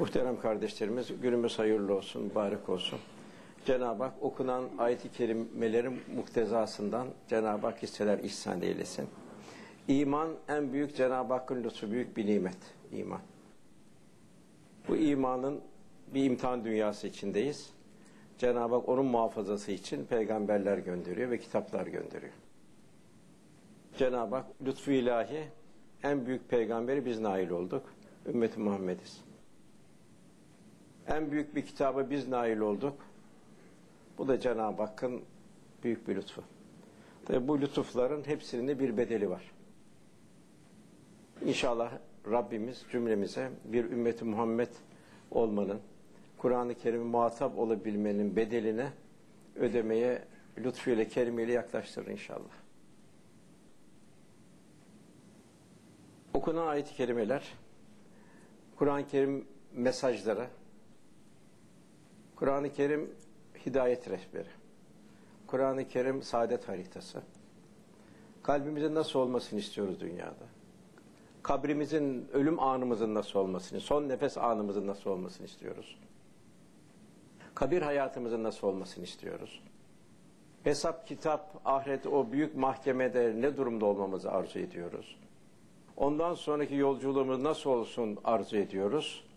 Muhterem kardeşlerimiz günümüz hayırlı olsun, mübarek olsun. Cenab-ı Hak okunan ayet-i kerimelerin muktezasından Cenab-ı Hak hisseler ihsan eylesin. İman en büyük Cenab-ı Hakk'ın lütfu büyük bir nimet. iman. Bu imanın bir imtihan dünyası içindeyiz. Cenab-ı Hak onun muhafazası için peygamberler gönderiyor ve kitaplar gönderiyor. Cenab-ı Hak lütfu ilahi en büyük peygamberi biz nail olduk. Ümmeti Muhammediz. En büyük bir kitabı biz nail olduk. Bu da Cenab-ı Hakk'ın büyük bir lütfu. Tabi bu lütufların hepsinin bir bedeli var. İnşallah Rabbimiz cümlemize bir ümmeti Muhammed olmanın, Kur'an-ı Kerim'e muhatap olabilmenin bedelini ödemeye lütfuyla, kerimiyle yaklaştırır inşallah. Okunan ayet-i kerimeler, Kur'an-ı Kerim mesajları, Kur'an-ı Kerim hidayet rehberi, Kur'an-ı Kerim saadet haritası. Kalbimizin nasıl olmasını istiyoruz dünyada? Kabrimizin, ölüm anımızın nasıl olmasını, son nefes anımızın nasıl olmasını istiyoruz? Kabir hayatımızın nasıl olmasını istiyoruz? Hesap, kitap, ahiret o büyük mahkemede ne durumda olmamızı arzu ediyoruz? Ondan sonraki yolculuğumuz nasıl olsun arzu ediyoruz?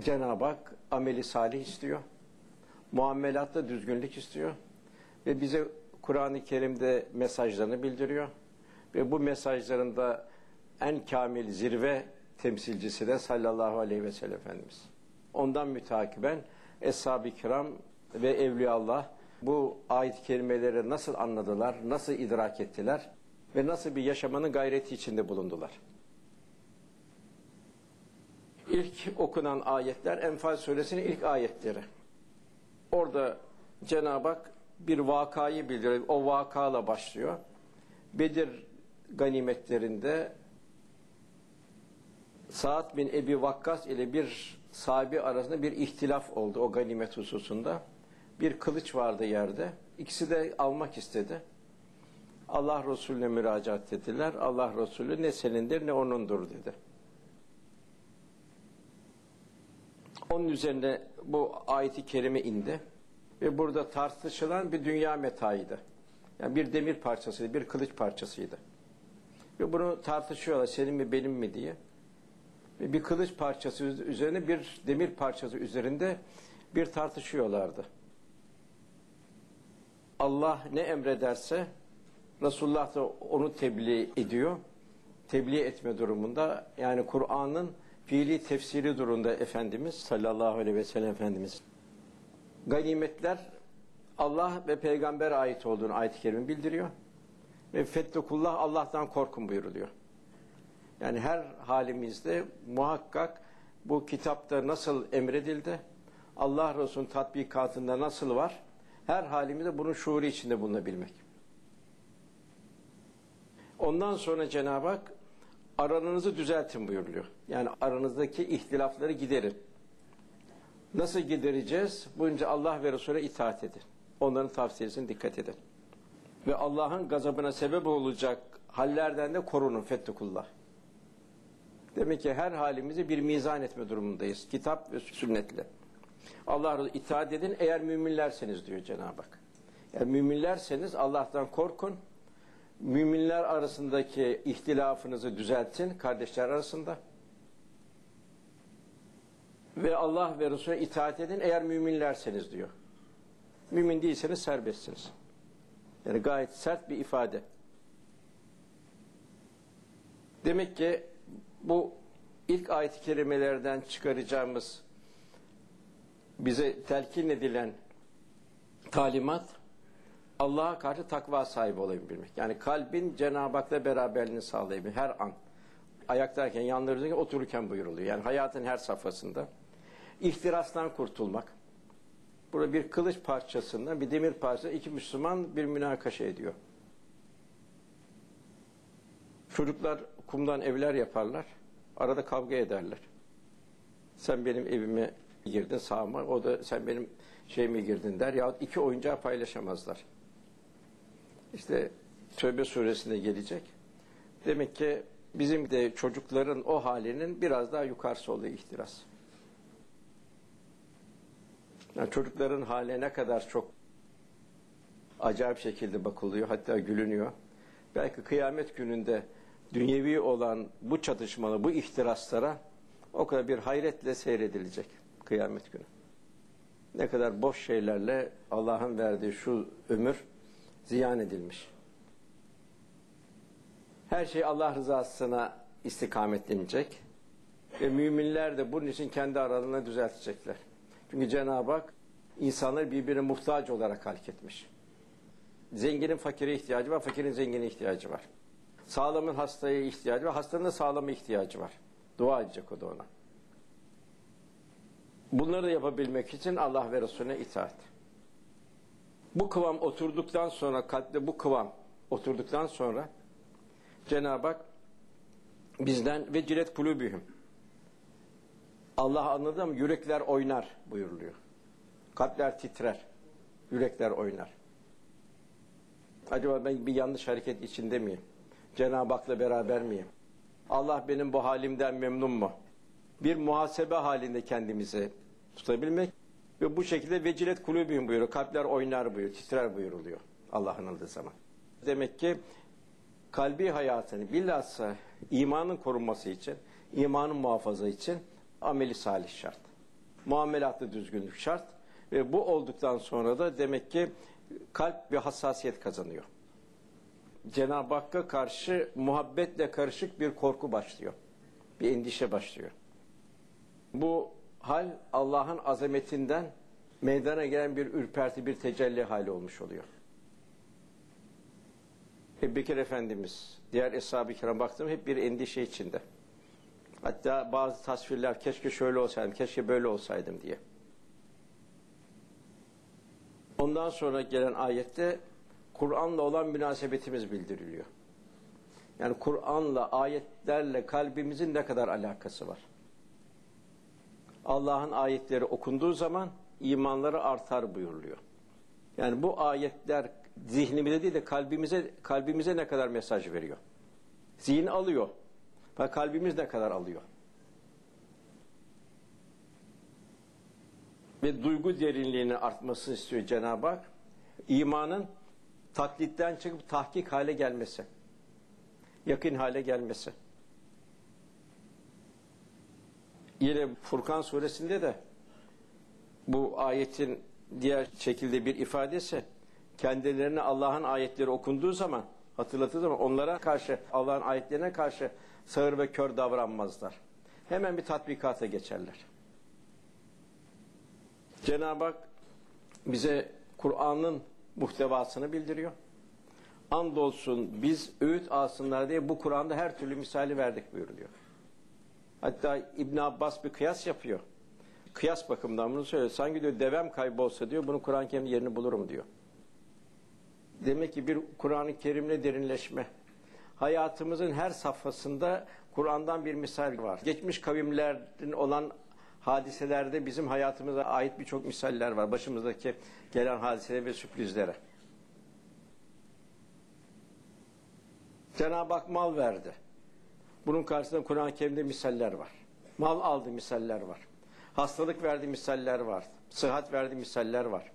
Cenab-ı Hak ameli salih istiyor. Muamelatta düzgünlük istiyor. Ve bize Kur'an-ı Kerim'de mesajlarını bildiriyor. Ve bu mesajlarında en kamil zirve temsilcisi de sallallahu aleyhi ve sellem Efendimiz. Ondan mütakiben Eshab-ı Kiram ve Evliyaullah bu ayet kelimeleri nasıl anladılar, nasıl idrak ettiler ve nasıl bir yaşamanın gayreti içinde bulundular. İlk okunan ayetler Enfal suresinin ilk ayetleri. Orada Cenab-ı Hak bir vakayı bildiriyor. O vakayla başlıyor. Bedir ganimetlerinde Saad bin Ebi Vakkas ile bir sahibi arasında bir ihtilaf oldu o ganimet hususunda. Bir kılıç vardı yerde. İkisi de almak istedi. Allah Resulüne müracaat ettiler. Allah Resulü ne senindir ne onundur dedi. Onun üzerine bu ayeti kerime indi. Ve burada tartışılan bir dünya metaydı. Yani bir demir parçasıydı, bir kılıç parçasıydı. Ve bunu tartışıyorlar senin mi benim mi diye. Ve bir kılıç parçası üzerine bir demir parçası üzerinde bir tartışıyorlardı. Allah ne emrederse Resulullah da onu tebliğ ediyor. Tebliğ etme durumunda yani Kur'an'ın fiili tefsiri durumunda Efendimiz sallallahu aleyhi ve sellem Efendimiz. Ganimetler Allah ve peygamber ait olduğunu ayet-i kerime bildiriyor. Ve fettekullah Allah'tan korkun buyuruluyor. Yani her halimizde muhakkak bu kitapta nasıl emredildi, Allah Resulü'nün tatbikatında nasıl var, her halimizde bunun şuuru içinde bulunabilmek. Ondan sonra Cenab-ı Hak aranızı düzeltin buyuruluyor. Yani aranızdaki ihtilafları giderin. Nasıl gidereceğiz? Bunca Allah ve Resul'e itaat edin. Onların tavsiyesine dikkat edin. Ve Allah'ın gazabına sebep olacak hallerden de korunun fettekullah. Demek ki her halimizi bir mizan etme durumundayız. Kitap ve sünnetle. Allah'a itaat edin eğer müminlerseniz diyor Cenab-ı Hak. Eğer müminlerseniz Allah'tan korkun. Müminler arasındaki ihtilafınızı düzeltin kardeşler arasında. Ve Allah ve Resulüne itaat edin eğer müminlerseniz diyor. Mümin değilseniz serbestsiniz. Yani gayet sert bir ifade. Demek ki bu ilk ayet-i kerimelerden çıkaracağımız bize telkin edilen talimat Allah'a karşı takva sahibi olabilmek. Yani kalbin Cenab-ı Hak'la beraberliğini sağlayabilmek her an. Ayaktayken, yanlarındaki otururken buyuruluyor. Yani hayatın her safhasında. İhtirastan kurtulmak. Burada bir kılıç parçasında, bir demir parçası iki Müslüman bir münakaşa ediyor. Çocuklar kumdan evler yaparlar. Arada kavga ederler. Sen benim evime girdin sağıma, o da sen benim şeyime girdin der. Yahut iki oyuncağı paylaşamazlar. İşte Tövbe suresinde gelecek. Demek ki bizim de çocukların o halinin biraz daha yukarısı oluyor ihtiras. Yani çocukların haline ne kadar çok acayip şekilde bakılıyor, hatta gülünüyor. Belki kıyamet gününde dünyevi olan bu çatışmalı, bu ihtiraslara o kadar bir hayretle seyredilecek kıyamet günü. Ne kadar boş şeylerle Allah'ın verdiği şu ömür ziyan edilmiş. Her şey Allah rızasına istikametlenecek. Ve müminler de bunun için kendi aralarını düzeltecekler. Çünkü Cenab-ı Hak insanları birbirine muhtaç olarak halk etmiş. Zenginin fakire ihtiyacı var, fakirin zengine ihtiyacı var. Sağlamın hastaya ihtiyacı var, hastanın da sağlama ihtiyacı var. Dua edecek o da ona. Bunları yapabilmek için Allah ve Resulüne itaat. Bu kıvam oturduktan sonra, kalpte bu kıvam oturduktan sonra Cenab-ı Hak bizden ve cilet kulübühüm Allah anladı mı? Yürekler oynar buyuruluyor. Kalpler titrer. Yürekler oynar. Acaba ben bir yanlış hareket içinde miyim? Cenab-ı Hak'la beraber miyim? Allah benim bu halimden memnun mu? Bir muhasebe halinde kendimizi tutabilmek ve bu şekilde vecilet kulübün buyuruyor. Kalpler oynar buyuruyor, titrer buyuruluyor Allah'ın aldığı zaman. Demek ki kalbi hayatını bilhassa imanın korunması için, imanın muhafaza için ameli salih şart. Muamelatlı düzgünlük şart ve bu olduktan sonra da demek ki kalp bir hassasiyet kazanıyor. Cenab-ı Hakk'a karşı muhabbetle karışık bir korku başlıyor. Bir endişe başlıyor. Bu hal Allah'ın azametinden meydana gelen bir ürperti, bir tecelli hali olmuş oluyor. Ebu Bekir Efendimiz, diğer Eshab-ı Kiram baktım hep bir endişe içinde. Hatta bazı tasvirler keşke şöyle olsaydım, keşke böyle olsaydım diye. Ondan sonra gelen ayette Kur'an'la olan münasebetimiz bildiriliyor. Yani Kur'an'la, ayetlerle kalbimizin ne kadar alakası var? Allah'ın ayetleri okunduğu zaman imanları artar buyuruluyor. Yani bu ayetler zihnimize değil de kalbimize kalbimize ne kadar mesaj veriyor? Zihin alıyor. Ve kalbimiz ne kadar alıyor? Ve duygu derinliğini artmasını istiyor Cenab-ı Hak. İmanın taklitten çıkıp tahkik hale gelmesi. Yakın hale gelmesi. Yine Furkan suresinde de bu ayetin diğer şekilde bir ifadesi kendilerine Allah'ın ayetleri okunduğu zaman hatırlattığı zaman onlara karşı Allah'ın ayetlerine karşı sağır ve kör davranmazlar. Hemen bir tatbikata geçerler. Cenab-ı Hak bize Kur'an'ın muhtevasını bildiriyor. Andolsun biz öğüt alsınlar diye bu Kur'an'da her türlü misali verdik buyuruluyor. Hatta İbn Abbas bir kıyas yapıyor. Kıyas bakımından bunu söylüyor. Sanki diyor devem kaybolsa diyor bunu Kur'an-ı Kerim yerini bulurum diyor. Demek ki bir Kur'an-ı Kerim'le derinleşme. Hayatımızın her safhasında Kur'an'dan bir misal var. Geçmiş kavimlerin olan hadiselerde bizim hayatımıza ait birçok misaller var. Başımızdaki gelen hadiselere ve sürprizlere. Cenab-ı Hak mal verdi. Bunun karşısında Kur'an-ı Kerim'de misaller var. Mal aldı misaller var. Hastalık verdi misaller var. Sıhhat verdi misaller var.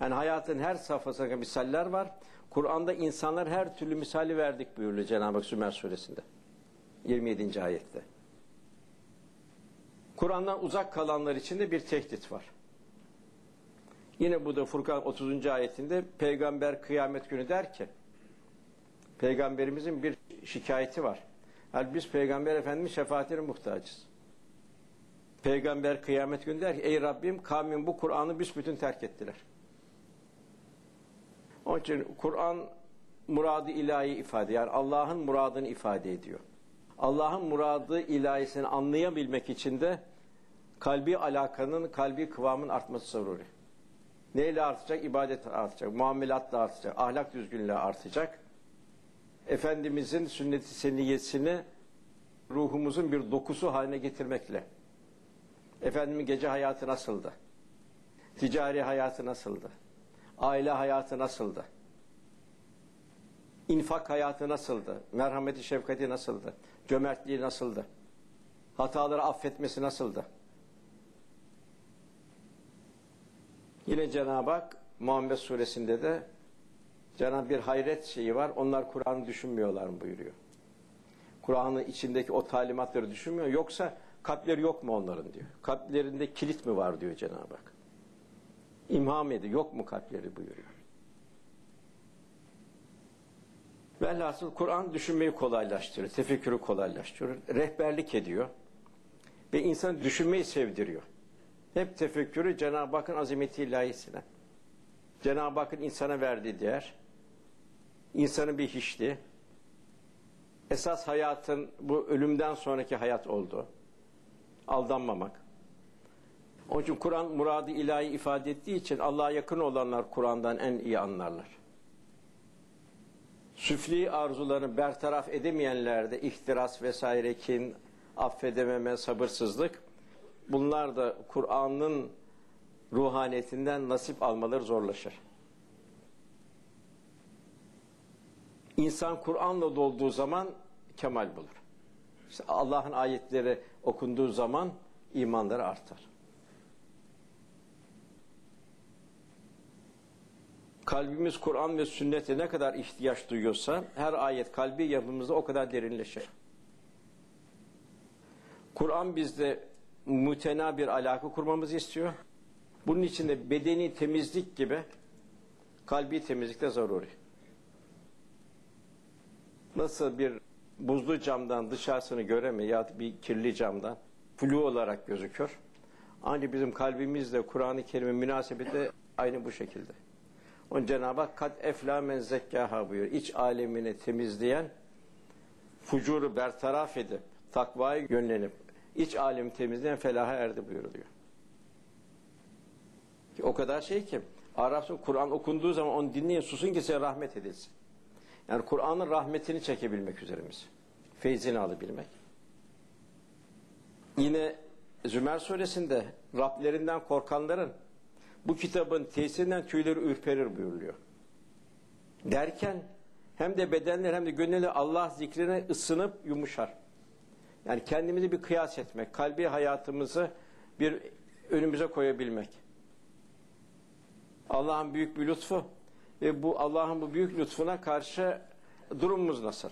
Yani hayatın her safhasında misaller var. Kur'an'da insanlar her türlü misali verdik buyuruyor Cenab-ı Hak Sümer suresinde. 27. ayette. Kur'an'dan uzak kalanlar için de bir tehdit var. Yine bu da Furkan 30. ayetinde peygamber kıyamet günü der ki peygamberimizin bir şikayeti var. Yani biz peygamber efendimiz şefaatine muhtacız. Peygamber kıyamet günü der ki ey Rabbim kavmin bu Kur'an'ı büsbütün terk ettiler. Onun için Kur'an muradı ilahi ifade yani Allah'ın muradını ifade ediyor. Allah'ın muradı ilahisini anlayabilmek için de kalbi alakanın, kalbi kıvamın artması zaruri. Neyle artacak? İbadet artacak, muamelatla artacak, ahlak düzgünlüğü artacak. Efendimizin sünnet-i seniyesini ruhumuzun bir dokusu haline getirmekle. Efendimin gece hayatı nasıldı? Ticari hayatı nasıldı? Aile hayatı nasıldı? infak hayatı nasıldı? Merhameti, şefkati nasıldı? Cömertliği nasıldı? Hataları affetmesi nasıldı? Yine Cenab-ı Hak Muhammed suresinde de Cenab-ı bir hayret şeyi var. Onlar Kur'an'ı düşünmüyorlar mı buyuruyor. Kur'an'ın içindeki o talimatları düşünmüyor. Yoksa kalpleri yok mu onların diyor. Kalplerinde kilit mi var diyor Cenab-ı Hak. İmham ediyor. Yok mu kalpleri buyuruyor. Velhasıl Kur'an düşünmeyi kolaylaştırıyor. Tefekkürü kolaylaştırıyor. Rehberlik ediyor. Ve insanı düşünmeyi sevdiriyor. Hep tefekkürü Cenab-ı Hakk'ın azameti ilahisine. Cenab-ı Hakk'ın insana verdiği değer, insanın bir hiçliği, esas hayatın bu ölümden sonraki hayat oldu. Aldanmamak. Onun için Kur'an muradı ilahi ifade ettiği için Allah'a yakın olanlar Kur'an'dan en iyi anlarlar. Süfli arzularını bertaraf edemeyenlerde ihtiras vesaire, kin, affedememe, sabırsızlık bunlar da Kur'an'ın ruhaniyetinden nasip almaları zorlaşır. İnsan Kur'an'la dolduğu zaman kemal bulur. İşte Allah'ın ayetleri okunduğu zaman imanları artar. Kalbimiz Kur'an ve sünnete ne kadar ihtiyaç duyuyorsa her ayet kalbi yapımızda o kadar derinleşir. Kur'an bizde mütena bir alaka kurmamızı istiyor. Bunun için de bedeni temizlik gibi kalbi temizlik de zaruri. Nasıl bir buzlu camdan dışarısını göremiyor ya bir kirli camdan flu olarak gözüküyor. Ancak bizim kalbimizde Kur'an-ı Kerim'in münasebeti aynı bu şekilde. Onun Cenab-ı Hak kat efla men zekkaha buyuruyor. İç alemini temizleyen, fucuru bertaraf edip, takvaya yönlenip, iç alemi temizleyen felaha erdi buyuruluyor. O kadar şey ki, Arapça Kur'an okunduğu zaman onu dinleyin, susun ki size rahmet edilsin. Yani Kur'an'ın rahmetini çekebilmek üzerimiz. Feyzini alabilmek. Yine Zümer suresinde Rablerinden korkanların bu kitabın tesirinden tüyleri ürperir buyuruluyor. Derken hem de bedenler hem de gönülleri Allah zikrine ısınıp yumuşar. Yani kendimizi bir kıyas etmek, kalbi hayatımızı bir önümüze koyabilmek. Allah'ın büyük bir lütfu ve bu Allah'ın bu büyük lütfuna karşı durumumuz nasıl?